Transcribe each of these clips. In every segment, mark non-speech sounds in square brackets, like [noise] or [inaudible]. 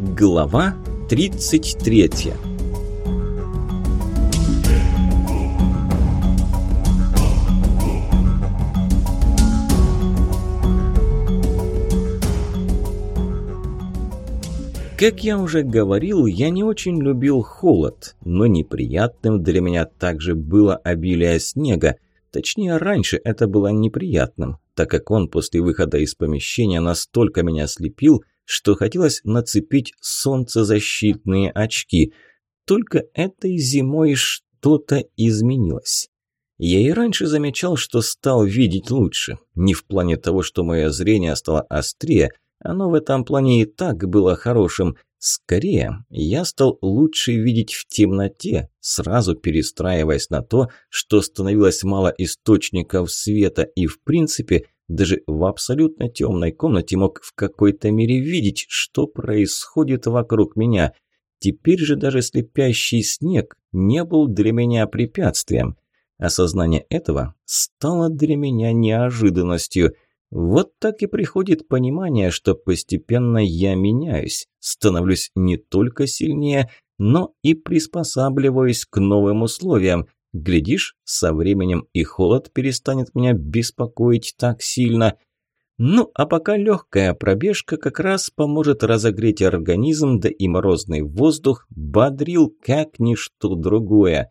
Глава 33 Как я уже говорил, я не очень любил холод, но неприятным для меня также было обилие снега. Точнее, раньше это было неприятным, так как он после выхода из помещения настолько меня слепил, что хотелось нацепить солнцезащитные очки. Только этой зимой что-то изменилось. Я и раньше замечал, что стал видеть лучше. Не в плане того, что мое зрение стало острее, оно в этом плане и так было хорошим. Скорее, я стал лучше видеть в темноте, сразу перестраиваясь на то, что становилось мало источников света и, в принципе, даже в абсолютно темной комнате мог в какой-то мере видеть, что происходит вокруг меня. Теперь же даже слепящий снег не был для меня препятствием. Осознание этого стало для меня неожиданностью. Вот так и приходит понимание, что постепенно я меняюсь, становлюсь не только сильнее, но и приспосабливаюсь к новым условиям, Глядишь, со временем и холод перестанет меня беспокоить так сильно. Ну, а пока легкая пробежка как раз поможет разогреть организм, да и морозный воздух бодрил как ничто другое.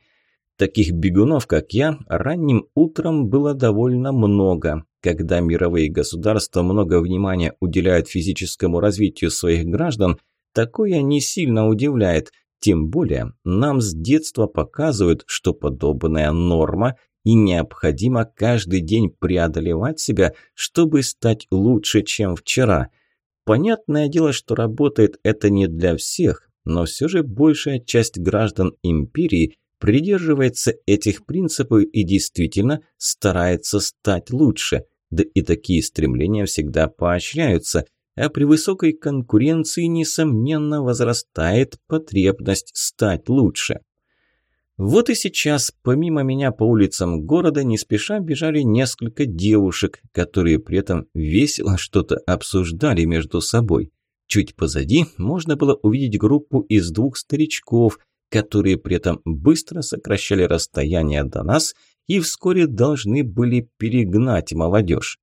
Таких бегунов, как я, ранним утром было довольно много. Когда мировые государства много внимания уделяют физическому развитию своих граждан, такое не сильно удивляет – тем более нам с детства показывают, что подобная норма и необходимо каждый день преодолевать себя, чтобы стать лучше, чем вчера. Понятное дело, что работает это не для всех, но все же большая часть граждан империи придерживается этих принципов и действительно старается стать лучше. Да и такие стремления всегда поощряются – а при высокой конкуренции, несомненно, возрастает потребность стать лучше. Вот и сейчас, помимо меня по улицам города, не спеша бежали несколько девушек, которые при этом весело что-то обсуждали между собой. Чуть позади можно было увидеть группу из двух старичков, которые при этом быстро сокращали расстояние до нас и вскоре должны были перегнать молодежь.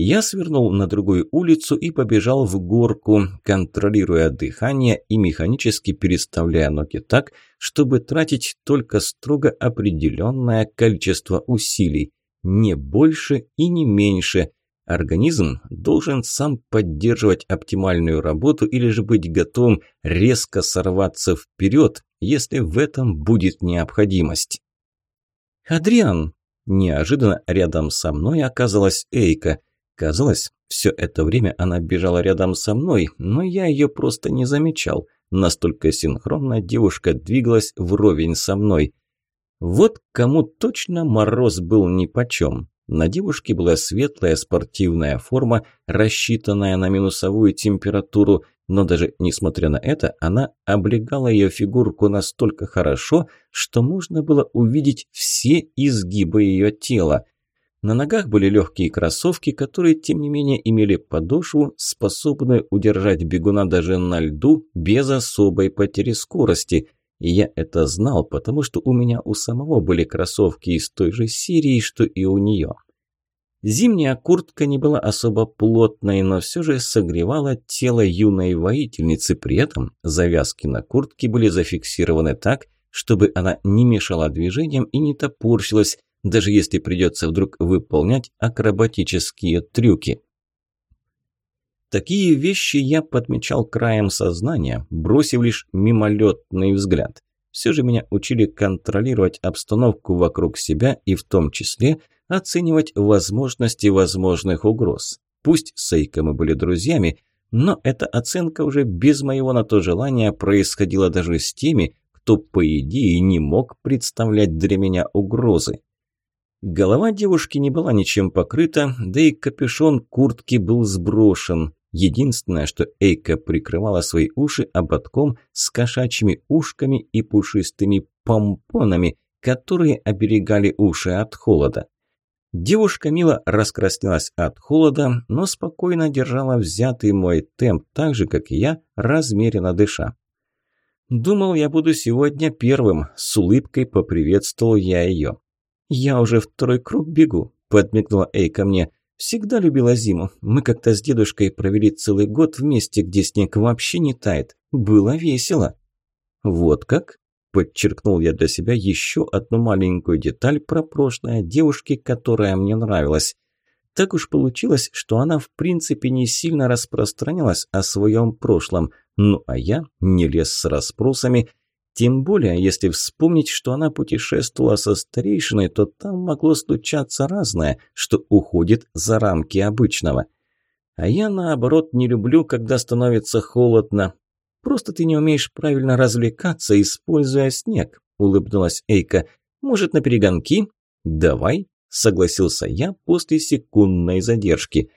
Я свернул на другую улицу и побежал в горку, контролируя дыхание и механически переставляя ноги так, чтобы тратить только строго определенное количество усилий. Не больше и не меньше. Организм должен сам поддерживать оптимальную работу или же быть готовым резко сорваться вперед, если в этом будет необходимость. «Адриан!» Неожиданно рядом со мной оказалась Эйка – Казалось, все это время она бежала рядом со мной, но я ее просто не замечал. Настолько синхронно девушка двигалась вровень со мной. Вот кому точно мороз был нипочем. На девушке была светлая спортивная форма, рассчитанная на минусовую температуру, но даже несмотря на это, она облегала ее фигурку настолько хорошо, что можно было увидеть все изгибы ее тела – на ногах были легкие кроссовки, которые, тем не менее, имели подошву, способную удержать бегуна даже на льду без особой потери скорости. И я это знал, потому что у меня у самого были кроссовки из той же серии, что и у нее. Зимняя куртка не была особо плотной, но все же согревала тело юной воительницы. При этом завязки на куртке были зафиксированы так, чтобы она не мешала движениям и не топорщилась, даже если придется вдруг выполнять акробатические трюки. Такие вещи я подмечал краем сознания, бросив лишь мимолетный взгляд. Все же меня учили контролировать обстановку вокруг себя и в том числе оценивать возможности возможных угроз. Пусть с Эйко мы были друзьями, но эта оценка уже без моего на то желания происходила даже с теми, кто, по идее, не мог представлять для меня угрозы. Голова девушки не была ничем покрыта, да и капюшон куртки был сброшен. Единственное, что Эйка прикрывала свои уши ободком с кошачьими ушками и пушистыми помпонами, которые оберегали уши от холода. Девушка мило раскраснелась от холода, но спокойно держала взятый мой темп, так же, как и я, размеренно дыша. «Думал, я буду сегодня первым», – с улыбкой поприветствовал я ее. «Я уже второй круг бегу», – подмигнула Эйка мне. «Всегда любила зиму. Мы как-то с дедушкой провели целый год вместе, где снег вообще не тает. Было весело». «Вот как?» – подчеркнул я для себя еще одну маленькую деталь про прошлое девушки, которая мне нравилась. Так уж получилось, что она в принципе не сильно распространялась о своем прошлом, ну а я не лез с расспросами, тем более, если вспомнить, что она путешествовала со старейшиной, то там могло случаться разное, что уходит за рамки обычного. А я, наоборот, не люблю, когда становится холодно. Просто ты не умеешь правильно развлекаться, используя снег», – улыбнулась Эйка. «Может, на перегонки?» «Давай», – согласился я после секундной задержки.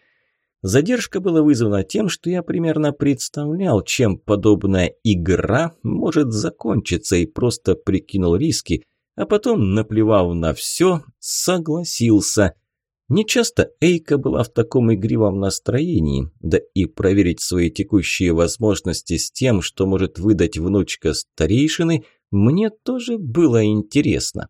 Задержка была вызвана тем, что я примерно представлял, чем подобная игра может закончиться, и просто прикинул риски, а потом, наплевав на все, согласился. Нечасто Эйка была в таком игривом настроении, да и проверить свои текущие возможности с тем, что может выдать внучка старейшины, мне тоже было интересно.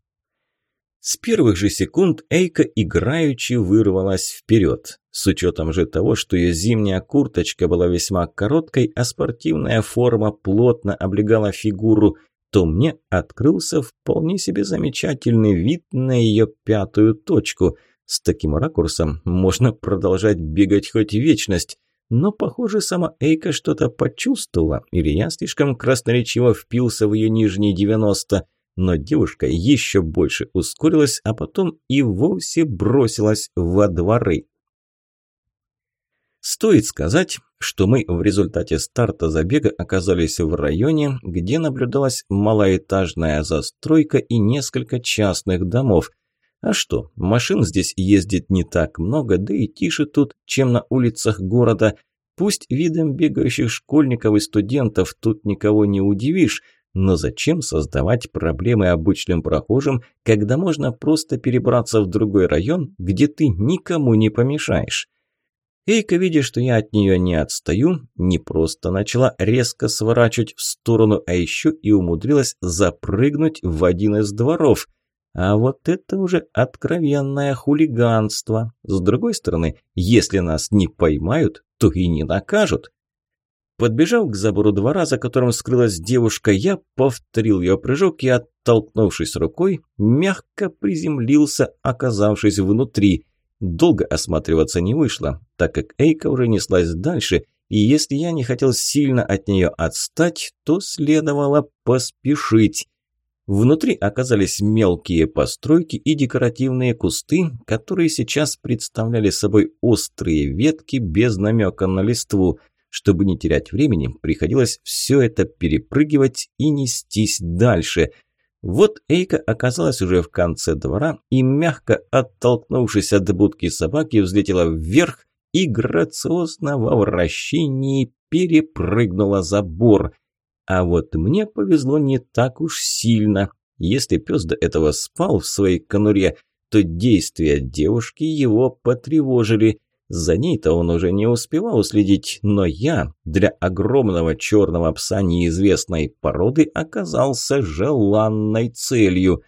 С первых же секунд Эйка играючи вырвалась вперед. С учетом же того, что ее зимняя курточка была весьма короткой, а спортивная форма плотно облегала фигуру, то мне открылся вполне себе замечательный вид на ее пятую точку. С таким ракурсом можно продолжать бегать хоть вечность. Но, похоже, сама Эйка что-то почувствовала, или я слишком красноречиво впился в ее нижние девяносто – но девушка еще больше ускорилась, а потом и вовсе бросилась во дворы. Стоит сказать, что мы в результате старта забега оказались в районе, где наблюдалась малоэтажная застройка и несколько частных домов. А что, машин здесь ездит не так много, да и тише тут, чем на улицах города. Пусть видом бегающих школьников и студентов тут никого не удивишь, но зачем создавать проблемы обычным прохожим, когда можно просто перебраться в другой район, где ты никому не помешаешь? Эйка, видя, что я от нее не отстаю, не просто начала резко сворачивать в сторону, а еще и умудрилась запрыгнуть в один из дворов. А вот это уже откровенное хулиганство. С другой стороны, если нас не поймают, то и не накажут. Подбежав к забору двора, за которым скрылась девушка, я повторил ее прыжок и, оттолкнувшись рукой, мягко приземлился, оказавшись внутри. Долго осматриваться не вышло, так как Эйка уже неслась дальше, и если я не хотел сильно от нее отстать, то следовало поспешить. Внутри оказались мелкие постройки и декоративные кусты, которые сейчас представляли собой острые ветки без намека на листву – чтобы не терять времени, приходилось все это перепрыгивать и нестись дальше. Вот Эйка оказалась уже в конце двора и, мягко оттолкнувшись от будки собаки, взлетела вверх и грациозно во вращении перепрыгнула забор. А вот мне повезло не так уж сильно. Если пес до этого спал в своей конуре, то действия девушки его потревожили – за ней-то он уже не успевал уследить, но я для огромного черного пса неизвестной породы оказался желанной целью.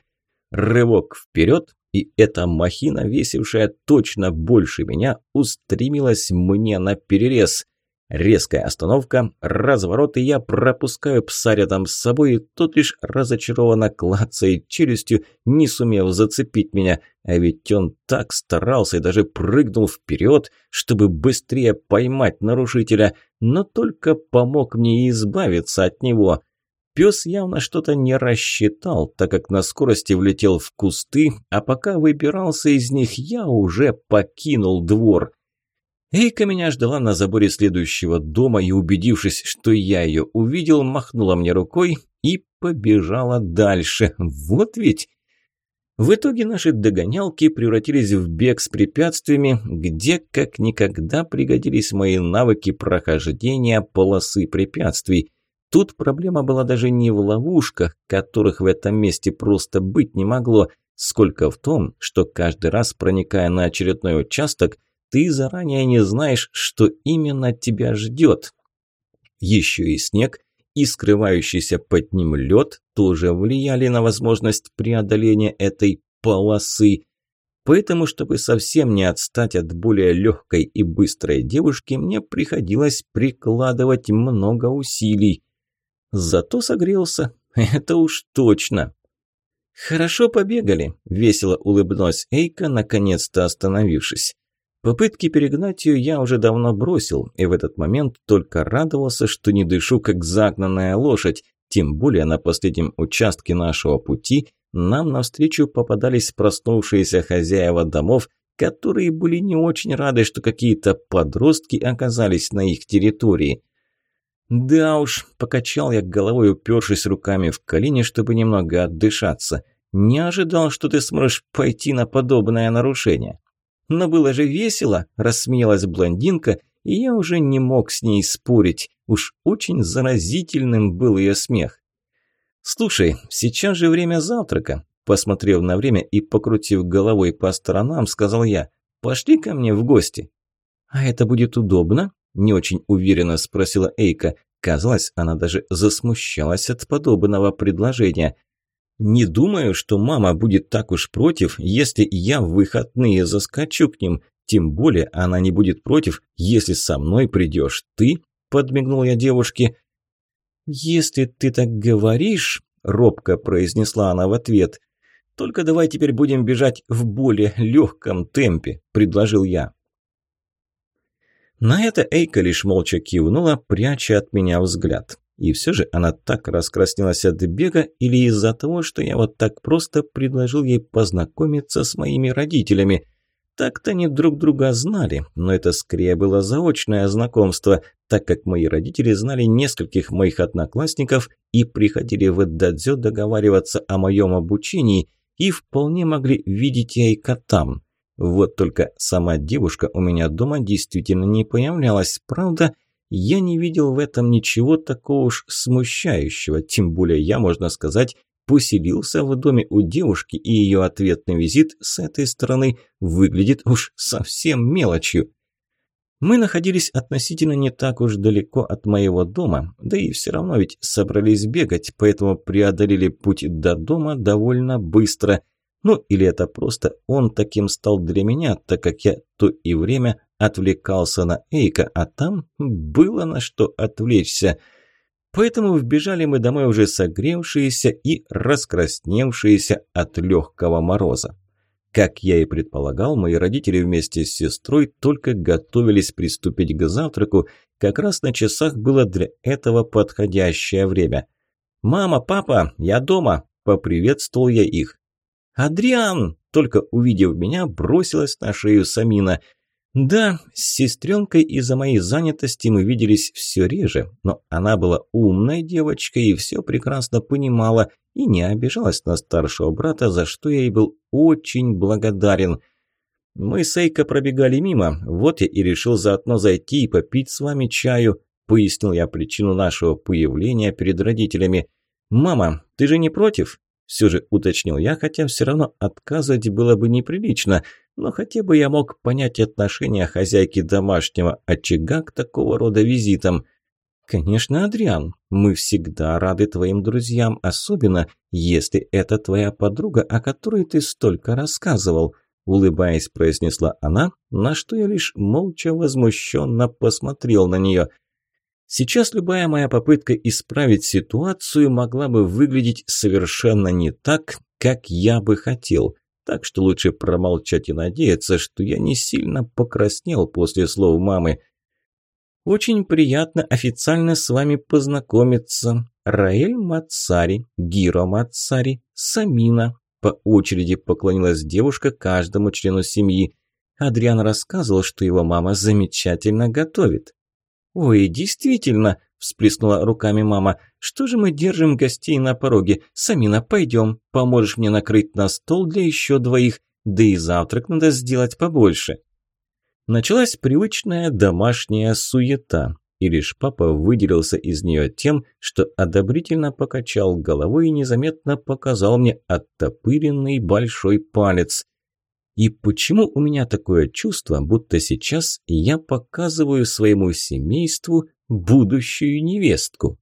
Рывок вперед, и эта махина, весившая точно больше меня, устремилась мне на перерез. Резкая остановка, разворот, и я пропускаю пса рядом с собой, и тот лишь разочарованно клацает челюстью, не сумев зацепить меня. А ведь он так старался и даже прыгнул вперед, чтобы быстрее поймать нарушителя, но только помог мне избавиться от него. Пес явно что-то не рассчитал, так как на скорости влетел в кусты, а пока выбирался из них, я уже покинул двор. Эйка меня ждала на заборе следующего дома и, убедившись, что я ее увидел, махнула мне рукой и побежала дальше. Вот ведь... В итоге наши догонялки превратились в бег с препятствиями, где как никогда пригодились мои навыки прохождения полосы препятствий. Тут проблема была даже не в ловушках, которых в этом месте просто быть не могло, сколько в том, что каждый раз, проникая на очередной участок, ты заранее не знаешь, что именно тебя ждет. Еще и снег, и скрывающийся под ним лед тоже влияли на возможность преодоления этой полосы. Поэтому, чтобы совсем не отстать от более легкой и быстрой девушки, мне приходилось прикладывать много усилий. Зато согрелся, [laughs] это уж точно. «Хорошо побегали», – весело улыбнулась Эйка, наконец-то остановившись. Попытки перегнать ее я уже давно бросил, и в этот момент только радовался, что не дышу, как загнанная лошадь, тем более на последнем участке нашего пути нам навстречу попадались проснувшиеся хозяева домов, которые были не очень рады, что какие-то подростки оказались на их территории. «Да уж», – покачал я головой, упершись руками в колени, чтобы немного отдышаться. «Не ожидал, что ты сможешь пойти на подобное нарушение». «Но было же весело», – рассмеялась блондинка, и я уже не мог с ней спорить. Уж очень заразительным был ее смех. «Слушай, сейчас же время завтрака», – посмотрев на время и покрутив головой по сторонам, сказал я. «Пошли ко мне в гости». «А это будет удобно?» – не очень уверенно спросила Эйка. Казалось, она даже засмущалась от подобного предложения – не думаю, что мама будет так уж против, если я в выходные заскочу к ним. Тем более она не будет против, если со мной придешь ты, подмигнул я девушке. Если ты так говоришь, робко произнесла она в ответ. Только давай теперь будем бежать в более легком темпе, предложил я. На это Эйка лишь молча кивнула, пряча от меня взгляд. И все же она так раскраснелась от бега или из-за того, что я вот так просто предложил ей познакомиться с моими родителями. Так-то они друг друга знали, но это скорее было заочное знакомство, так как мои родители знали нескольких моих одноклассников и приходили в Эддадзё договариваться о моем обучении и вполне могли видеть я и котам. Вот только сама девушка у меня дома действительно не появлялась, правда, я не видел в этом ничего такого уж смущающего, тем более я, можно сказать, поселился в доме у девушки, и ее ответный визит с этой стороны выглядит уж совсем мелочью. Мы находились относительно не так уж далеко от моего дома, да и все равно ведь собрались бегать, поэтому преодолели путь до дома довольно быстро. Ну, или это просто он таким стал для меня, так как я то и время отвлекался на Эйка, а там было на что отвлечься. Поэтому вбежали мы домой уже согревшиеся и раскрасневшиеся от легкого мороза. Как я и предполагал, мои родители вместе с сестрой только готовились приступить к завтраку, как раз на часах было для этого подходящее время. «Мама, папа, я дома!» – поприветствовал я их. «Адриан!» – только увидев меня, бросилась на шею Самина – да, с сестренкой из-за моей занятости мы виделись все реже, но она была умной девочкой и все прекрасно понимала и не обижалась на старшего брата, за что я ей был очень благодарен. Мы с Эйко пробегали мимо, вот я и решил заодно зайти и попить с вами чаю, пояснил я причину нашего появления перед родителями. «Мама, ты же не против?» Все же уточнил я, хотя все равно отказывать было бы неприлично – но хотя бы я мог понять отношение хозяйки домашнего очага к такого рода визитам. «Конечно, Адриан, мы всегда рады твоим друзьям, особенно если это твоя подруга, о которой ты столько рассказывал», улыбаясь, произнесла она, на что я лишь молча возмущенно посмотрел на нее. Сейчас любая моя попытка исправить ситуацию могла бы выглядеть совершенно не так, как я бы хотел так что лучше промолчать и надеяться, что я не сильно покраснел после слов мамы. «Очень приятно официально с вами познакомиться. Раэль Мацари, Гиро Мацари, Самина». По очереди поклонилась девушка каждому члену семьи. Адриан рассказывал, что его мама замечательно готовит. «Ой, действительно!» – всплеснула руками мама. «Что же мы держим гостей на пороге? Самина, пойдем. Поможешь мне накрыть на стол для еще двоих. Да и завтрак надо сделать побольше». Началась привычная домашняя суета. и лишь папа выделился из нее тем, что одобрительно покачал головой и незаметно показал мне оттопыренный большой палец. И почему у меня такое чувство, будто сейчас я показываю своему семейству будущую невестку?